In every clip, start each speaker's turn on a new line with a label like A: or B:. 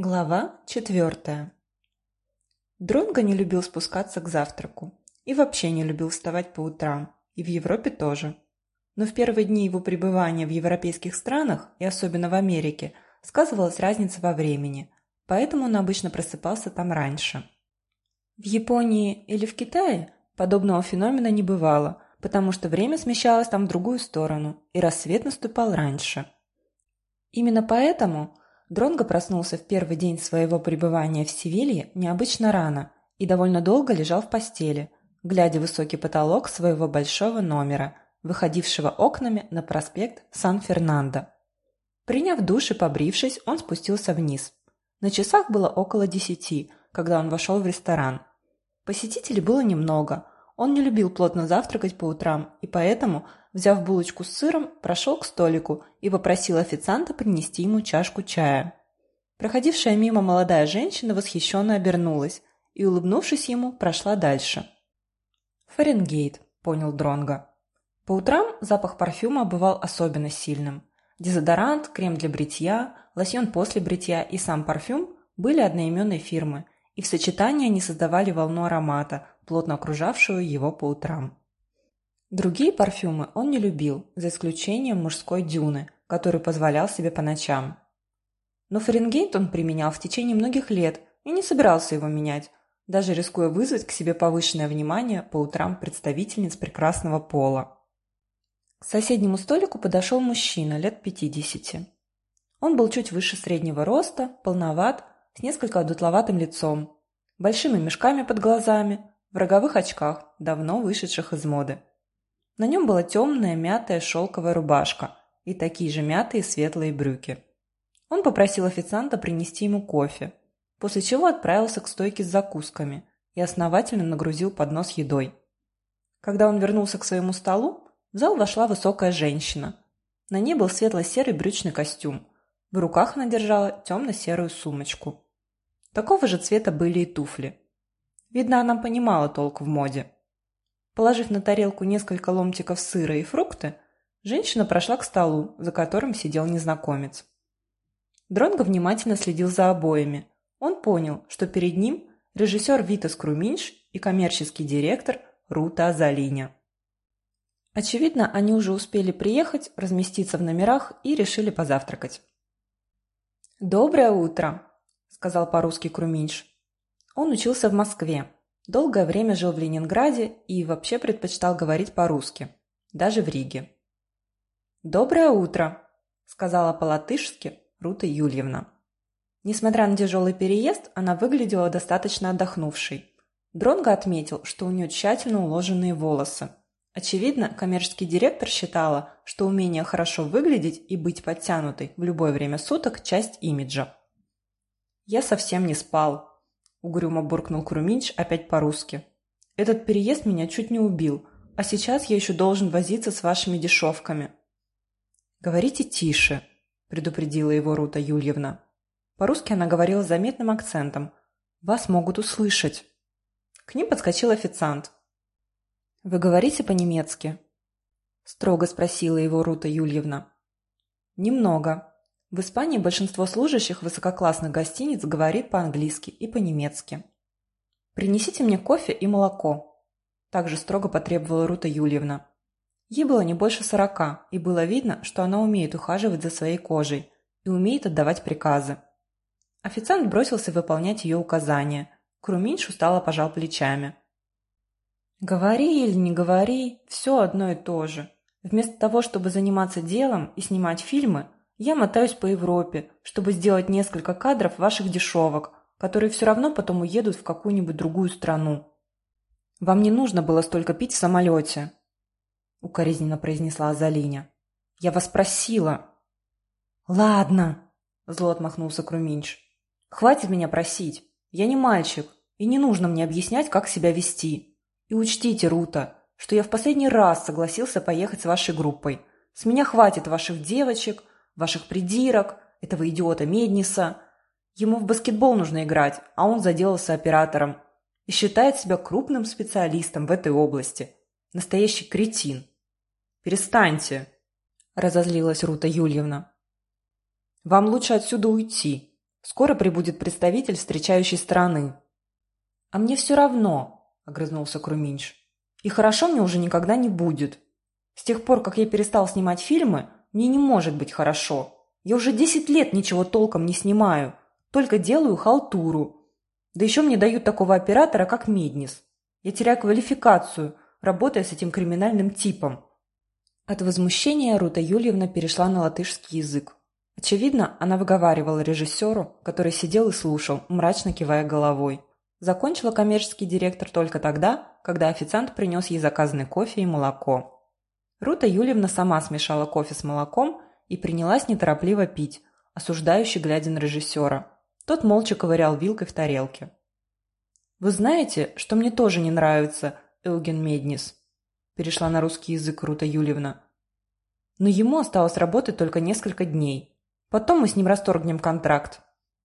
A: Глава четвертая. Дронго не любил спускаться к завтраку и вообще не любил вставать по утрам, и в Европе тоже. Но в первые дни его пребывания в европейских странах, и особенно в Америке, сказывалась разница во времени, поэтому он обычно просыпался там раньше. В Японии или в Китае подобного феномена не бывало, потому что время смещалось там в другую сторону, и рассвет наступал раньше. Именно поэтому Дронго проснулся в первый день своего пребывания в Севилье необычно рано и довольно долго лежал в постели, глядя в высокий потолок своего большого номера, выходившего окнами на проспект Сан-Фернандо. Приняв душ и побрившись, он спустился вниз. На часах было около десяти, когда он вошел в ресторан. Посетителей было немного. Он не любил плотно завтракать по утрам, и поэтому взяв булочку с сыром, прошел к столику и попросил официанта принести ему чашку чая. Проходившая мимо молодая женщина восхищенно обернулась и, улыбнувшись ему, прошла дальше. «Фаренгейт», — понял Дронго. По утрам запах парфюма бывал особенно сильным. Дезодорант, крем для бритья, лосьон после бритья и сам парфюм были одноименной фирмы, и в сочетании они создавали волну аромата, плотно окружавшую его по утрам. Другие парфюмы он не любил, за исключением мужской дюны, который позволял себе по ночам. Но Фаренгейт он применял в течение многих лет и не собирался его менять, даже рискуя вызвать к себе повышенное внимание по утрам представительниц прекрасного пола. К соседнему столику подошел мужчина лет 50. Он был чуть выше среднего роста, полноват, с несколько дутловатым лицом, большими мешками под глазами, в роговых очках, давно вышедших из моды. На нем была темная мятая шелковая рубашка и такие же мятые светлые брюки. Он попросил официанта принести ему кофе, после чего отправился к стойке с закусками и основательно нагрузил поднос едой. Когда он вернулся к своему столу, в зал вошла высокая женщина. На ней был светло-серый брючный костюм. В руках она держала темно-серую сумочку. Такого же цвета были и туфли. Видно, она понимала толк в моде. Положив на тарелку несколько ломтиков сыра и фрукты, женщина прошла к столу, за которым сидел незнакомец. Дронго внимательно следил за обоями. Он понял, что перед ним режиссер Витас Круминш и коммерческий директор Рута Азалиня. Очевидно, они уже успели приехать, разместиться в номерах и решили позавтракать. «Доброе утро», – сказал по-русски Круминш. Он учился в Москве, Долгое время жил в Ленинграде и вообще предпочитал говорить по-русски, даже в Риге. «Доброе утро», – сказала по-латышски Рута Юльевна. Несмотря на тяжелый переезд, она выглядела достаточно отдохнувшей. Дронго отметил, что у нее тщательно уложенные волосы. Очевидно, коммерческий директор считала, что умение хорошо выглядеть и быть подтянутой в любое время суток – часть имиджа. «Я совсем не спал», – угрюмо буркнул Круминч опять по-русски. «Этот переезд меня чуть не убил, а сейчас я еще должен возиться с вашими дешевками». «Говорите тише», – предупредила его Рута Юльевна. По-русски она говорила заметным акцентом. «Вас могут услышать». К ним подскочил официант. «Вы говорите по-немецки?» – строго спросила его Рута Юльевна. «Немного», в Испании большинство служащих высококлассных гостиниц говорит по-английски и по-немецки. «Принесите мне кофе и молоко», – также строго потребовала Рута Юльевна. Ей было не больше сорока, и было видно, что она умеет ухаживать за своей кожей и умеет отдавать приказы. Официант бросился выполнять ее указания. Круминш устало пожал плечами. «Говори или не говори, все одно и то же. Вместо того, чтобы заниматься делом и снимать фильмы – я мотаюсь по Европе, чтобы сделать несколько кадров ваших дешевок, которые все равно потом уедут в какую-нибудь другую страну. Вам не нужно было столько пить в самолете, — укоризненно произнесла Азалиня. Я вас просила. Ладно, — зло отмахнулся Круминч. Хватит меня просить. Я не мальчик, и не нужно мне объяснять, как себя вести. И учтите, Рута, что я в последний раз согласился поехать с вашей группой. С меня хватит ваших девочек, ваших придирок, этого идиота Медниса. Ему в баскетбол нужно играть, а он заделался оператором. И считает себя крупным специалистом в этой области. Настоящий кретин. «Перестаньте!» – разозлилась Рута Юльевна. «Вам лучше отсюда уйти. Скоро прибудет представитель встречающей страны. А мне все равно, огрызнулся Круминч. И хорошо мне уже никогда не будет. С тех пор, как я перестал снимать фильмы, мне не может быть хорошо. Я уже десять лет ничего толком не снимаю, только делаю халтуру. Да еще мне дают такого оператора, как Меднис. Я теряю квалификацию, работая с этим криминальным типом. От возмущения Рута Юльевна перешла на латышский язык. Очевидно, она выговаривала режиссеру, который сидел и слушал, мрачно кивая головой. Закончила коммерческий директор только тогда, когда официант принес ей заказанный кофе и молоко. Рута Юльевна сама смешала кофе с молоком и принялась неторопливо пить, осуждающе глядя на режиссера. Тот молча ковырял вилкой в тарелке. «Вы знаете, что мне тоже не нравится Эуген Меднис?» Перешла на русский язык Рута Юльевна. «Но ему осталось работать только несколько дней. Потом мы с ним расторгнем контракт.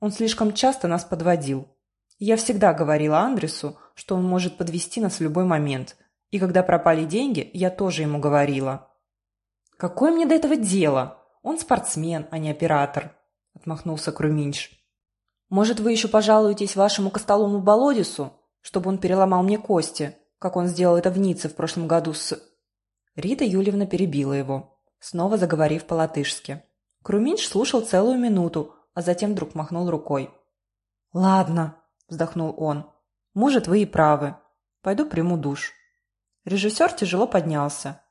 A: Он слишком часто нас подводил. Я всегда говорила Андресу, что он может подвести нас в любой момент. И когда пропали деньги, я тоже ему говорила. «Какое мне до этого дело? Он спортсмен, а не оператор», – отмахнулся Круминч. «Может, вы еще пожалуетесь вашему костолому Болодису, чтобы он переломал мне кости, как он сделал это в Ницце в прошлом году с...» Рита Юльевна перебила его, снова заговорив по-латышски. Круминч слушал целую минуту, а затем вдруг махнул рукой. «Ладно», – вздохнул он. «Может, вы и правы. Пойду приму душ». Режиссер тяжело поднялся.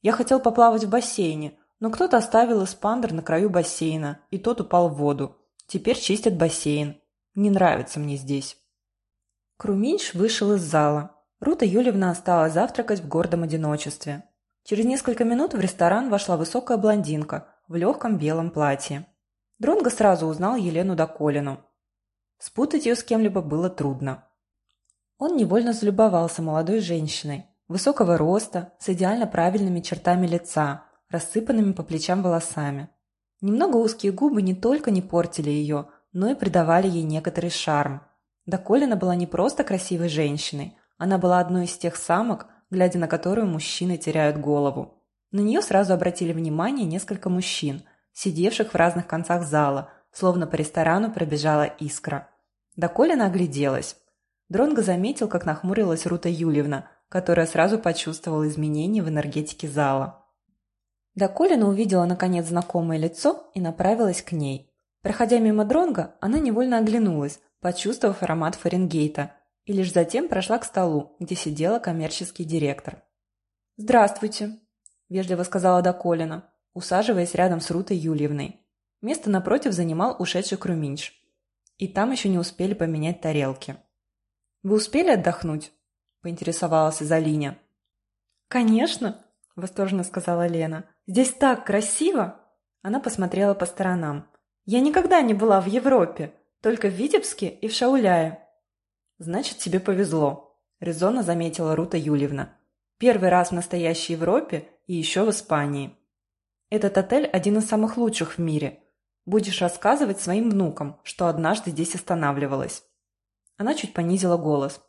A: Я хотел поплавать в бассейне, но кто-то оставил эспандер на краю бассейна, и тот упал в воду. Теперь чистят бассейн. Не нравится мне здесь. Круминч вышел из зала. Рута Юлевна осталась завтракать в гордом одиночестве. Через несколько минут в ресторан вошла высокая блондинка в легком белом платье. Дронго сразу узнал Елену Доколину. Спутать ее с кем-либо было трудно. Он невольно залюбовался молодой женщиной, высокого роста, с идеально правильными чертами лица, рассыпанными по плечам волосами. Немного узкие губы не только не портили ее, но и придавали ей некоторый шарм. Да Колина была не просто красивой женщиной, она была одной из тех самок, глядя на которую мужчины теряют голову. На нее сразу обратили внимание несколько мужчин, сидевших в разных концах зала, словно по ресторану пробежала искра. Да Колина огляделась. Дронго заметил, как нахмурилась Рута Юльевна, которая сразу почувствовала изменения в энергетике зала. Да Колина увидела наконец знакомое лицо и направилась к ней. Проходя мимо Дронга, она невольно оглянулась, почувствовав аромат Фаренгейта, и лишь затем прошла к столу, где сидела коммерческий директор. «Здравствуйте», – вежливо сказала Доколина, усаживаясь рядом с Рутой Юльевной. Место напротив занимал ушедший Круминч. И там еще не успели поменять тарелки. «Вы успели отдохнуть?» – поинтересовалась Залиня. «Конечно!» – восторженно сказала Лена. «Здесь так красиво!» Она посмотрела по сторонам. «Я никогда не была в Европе, только в Витебске и в Шауляе». «Значит, тебе повезло», – резонно заметила Рута Юльевна. «Первый раз в настоящей Европе и еще в Испании. Этот отель один из самых лучших в мире. Будешь рассказывать своим внукам, что однажды здесь останавливалась». Она чуть понизила голос.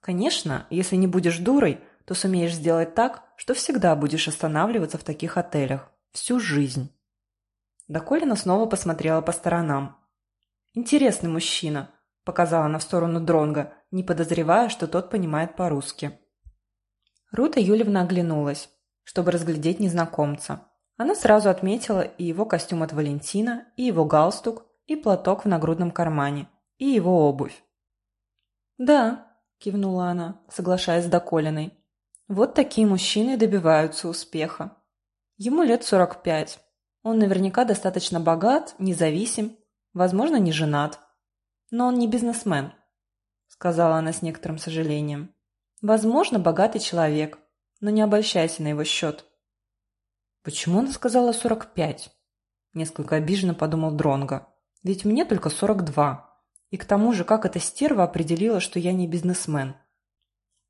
A: «Конечно, если не будешь дурой, то сумеешь сделать так, что всегда будешь останавливаться в таких отелях. Всю жизнь». Доколина снова посмотрела по сторонам. «Интересный мужчина», – показала она в сторону Дронга, не подозревая, что тот понимает по-русски. Рута Юлевна оглянулась, чтобы разглядеть незнакомца. Она сразу отметила и его костюм от Валентина, и его галстук, и платок в нагрудном кармане, и его обувь. «Да», – кивнула она, соглашаясь с Доколиной. «Вот такие мужчины добиваются успеха. Ему лет сорок пять. Он наверняка достаточно богат, независим, возможно, не женат. Но он не бизнесмен», – сказала она с некоторым сожалением. «Возможно, богатый человек, но не обольщайся на его счет». «Почему она сказала сорок пять?» Несколько обиженно подумал Дронго. «Ведь мне только сорок два. И к тому же, как эта стерва определила, что я не бизнесмен?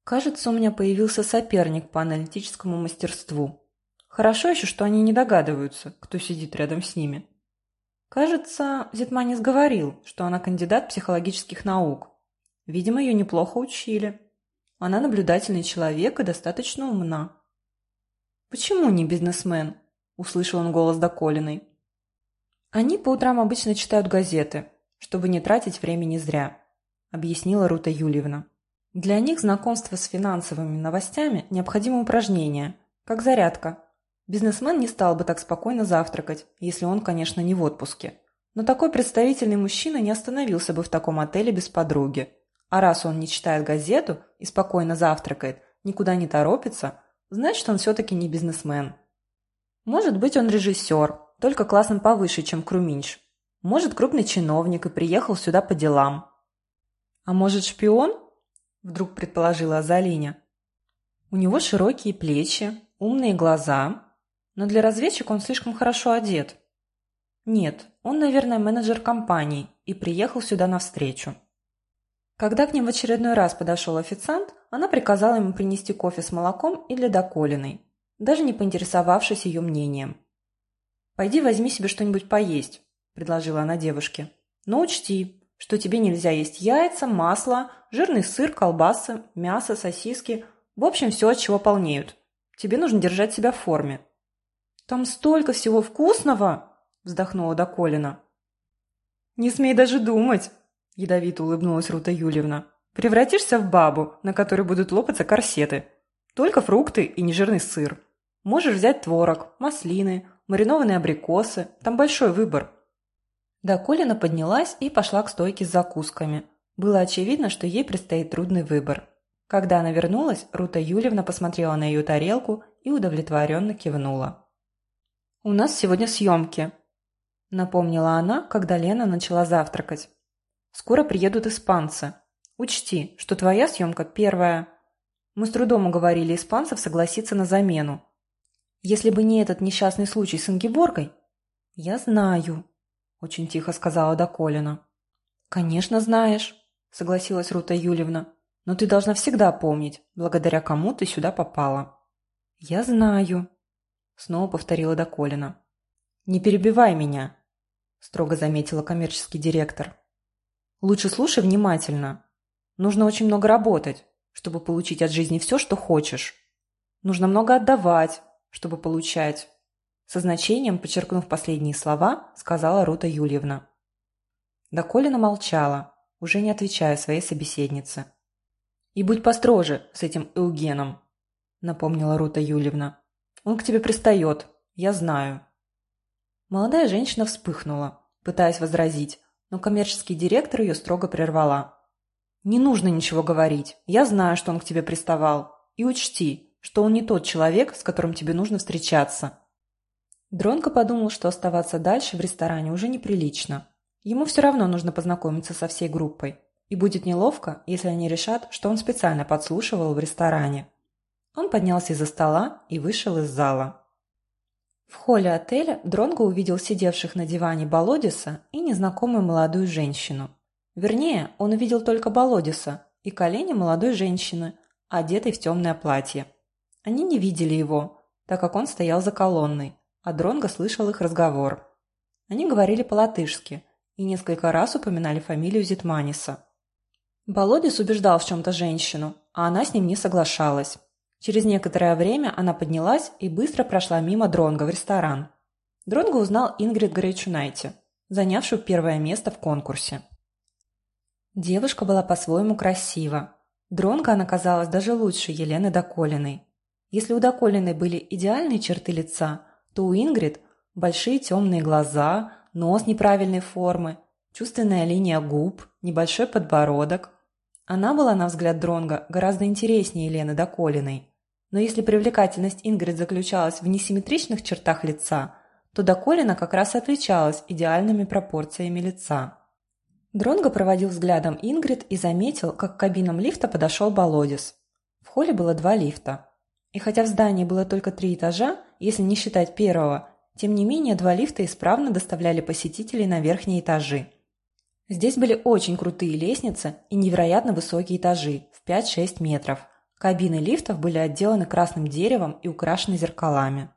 A: Кажется, у меня появился соперник по аналитическому мастерству. Хорошо еще, что они не догадываются, кто сидит рядом с ними. Кажется, Зитманис говорил, что она кандидат психологических наук. Видимо, ее неплохо учили. Она наблюдательный человек и достаточно умна. «Почему не бизнесмен?» – услышал он голос Доколиной. Они по утрам обычно читают газеты, чтобы не тратить времени зря, объяснила Рута Юльевна. Для них знакомство с финансовыми новостями – необходимое упражнение, как зарядка. Бизнесмен не стал бы так спокойно завтракать, если он, конечно, не в отпуске. Но такой представительный мужчина не остановился бы в таком отеле без подруги. А раз он не читает газету и спокойно завтракает, никуда не торопится, значит, он все-таки не бизнесмен. Может быть, он режиссер, только классом повыше, чем Круминч. Может, крупный чиновник и приехал сюда по делам. А может, шпион? Вдруг предположила Азалиня. У него широкие плечи, умные глаза, но для разведчика он слишком хорошо одет. Нет, он, наверное, менеджер компании и приехал сюда навстречу. Когда к ним в очередной раз подошел официант, она приказала ему принести кофе с молоком и для доколиной, даже не поинтересовавшись ее мнением. «Пойди возьми себе что-нибудь поесть», – предложила она девушке. «Но учти, что тебе нельзя есть яйца, масло, жирный сыр, колбасы, мясо, сосиски, в общем, все, от чего полнеют. Тебе нужно держать себя в форме». «Там столько всего вкусного!» вздохнула Доколина. «Не смей даже думать!» – ядовито улыбнулась Рута Юльевна. «Превратишься в бабу, на которой будут лопаться корсеты. Только фрукты и нежирный сыр. Можешь взять творог, маслины, маринованные абрикосы. Там большой выбор». Доколина поднялась и пошла к стойке с закусками. Было очевидно, что ей предстоит трудный выбор. Когда она вернулась, Рута Юльевна посмотрела на ее тарелку и удовлетворенно кивнула. «У нас сегодня съемки», – напомнила она, когда Лена начала завтракать. «Скоро приедут испанцы. Учти, что твоя съемка первая. Мы с трудом уговорили испанцев согласиться на замену. Если бы не этот несчастный случай с Ингеборгой...» «Я знаю», – очень тихо сказала Доколина. «Конечно знаешь», – согласилась Рута Юльевна. «Но ты должна всегда помнить, благодаря кому ты сюда попала». «Я знаю», – снова повторила Доколина. «Не перебивай меня», – строго заметила коммерческий директор. «Лучше слушай внимательно. Нужно очень много работать, чтобы получить от жизни все, что хочешь. Нужно много отдавать, чтобы получать». Со значением, подчеркнув последние слова, сказала Рута Юльевна. Доколина молчала, уже не отвечая своей собеседнице. «И будь построже с этим Eugeном», – напомнила Рута Юльевна. «Он к тебе пристает, я знаю». Молодая женщина вспыхнула, пытаясь возразить, но коммерческий директор ее строго прервала. «Не нужно ничего говорить. Я знаю, что он к тебе приставал. И учти, что он не тот человек, с которым тебе нужно встречаться». Дронко подумал, что оставаться дальше в ресторане уже неприлично. Ему все равно нужно познакомиться со всей группой. И будет неловко, если они решат, что он специально подслушивал в ресторане. Он поднялся из-за стола и вышел из зала. В холле отеля Дронго увидел сидевших на диване Болодиса и незнакомую молодую женщину. Вернее, он увидел только Болодиса и колени молодой женщины, одетой в темное платье. Они не видели его, так как он стоял за колонной, а Дронго слышал их разговор. Они говорили по-латышски и несколько раз упоминали фамилию Зитманиса. Болодис убеждал в чем-то женщину, а она с ним не соглашалась. Через некоторое время она поднялась и быстро прошла мимо Дронга в ресторан. Дронго узнал Ингрид Грейчунайте, занявшую первое место в конкурсе. Девушка была по-своему красива. Дронго она казалась даже лучше Елены Доколиной. Если у Доколиной были идеальные черты лица, то у Ингрид большие темные глаза, нос неправильной формы, чувственная линия губ, небольшой подбородок, она была, на взгляд Дронга, гораздо интереснее Елены Доколиной. Но если привлекательность Ингрид заключалась в несимметричных чертах лица, то Доколина как раз отличалась идеальными пропорциями лица. Дронго проводил взглядом Ингрид и заметил, как к кабинам лифта подошел Болодис. В холле было два лифта. И хотя в здании было только три этажа, если не считать первого, тем не менее два лифта исправно доставляли посетителей на верхние этажи. Здесь были очень крутые лестницы и невероятно высокие этажи в 5-6 метров. Кабины лифтов были отделаны красным деревом и украшены зеркалами.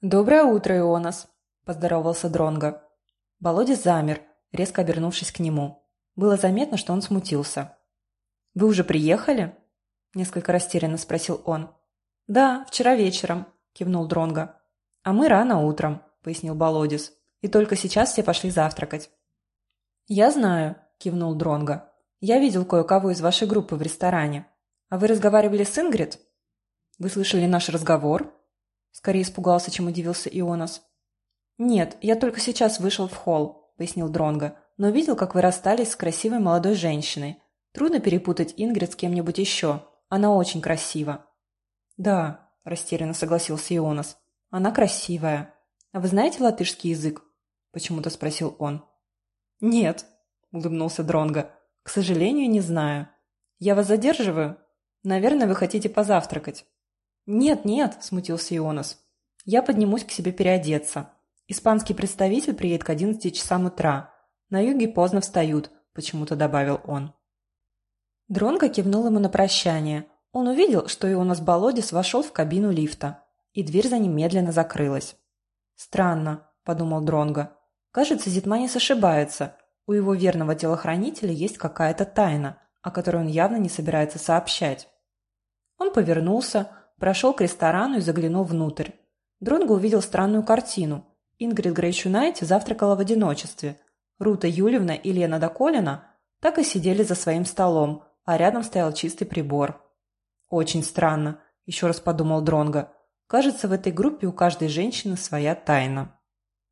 A: «Доброе утро, Ионас!» – поздоровался Дронго. Володя замер, резко обернувшись к нему. Было заметно, что он смутился. «Вы уже приехали?» – несколько растерянно спросил он. «Да, вчера вечером», – кивнул Дронго. «А мы рано утром», – пояснил Болодис. И только сейчас все пошли завтракать. «Я знаю», – кивнул Дронго. «Я видел кое-кого из вашей группы в ресторане. А вы разговаривали с Ингрид?» «Вы слышали наш разговор?» Скорее испугался, чем удивился Ионас. «Нет, я только сейчас вышел в холл», – пояснил Дронго, «но видел, как вы расстались с красивой молодой женщиной. Трудно перепутать Ингрид с кем-нибудь еще. Она очень красива». «Да», – растерянно согласился Ионас. «Она красивая. А вы знаете латышский язык?» – почему-то спросил он. «Нет», – улыбнулся Дронго. «К сожалению, не знаю. Я вас задерживаю? Наверное, вы хотите позавтракать». «Нет, нет», – смутился Ионас. «Я поднимусь к себе переодеться. Испанский представитель приедет к одиннадцати часам утра. На юге поздно встают», – почему-то добавил он. Дронго кивнул ему на прощание. Он увидел, что Ионас Болодис вошел в кабину лифта, и дверь за ним медленно закрылась. «Странно», – подумал Дронго. «Кажется, Зитманис ошибается. У его верного телохранителя есть какая-то тайна, о которой он явно не собирается сообщать». Он повернулся, прошел к ресторану и заглянул внутрь. Дронго увидел странную картину. Ингрид Грейчунайте завтракала в одиночестве. Рута Юлевна и Лена Доколина так и сидели за своим столом, а рядом стоял чистый прибор. «Очень странно», – еще раз подумал Дронго. «Кажется, в этой группе у каждой женщины своя тайна».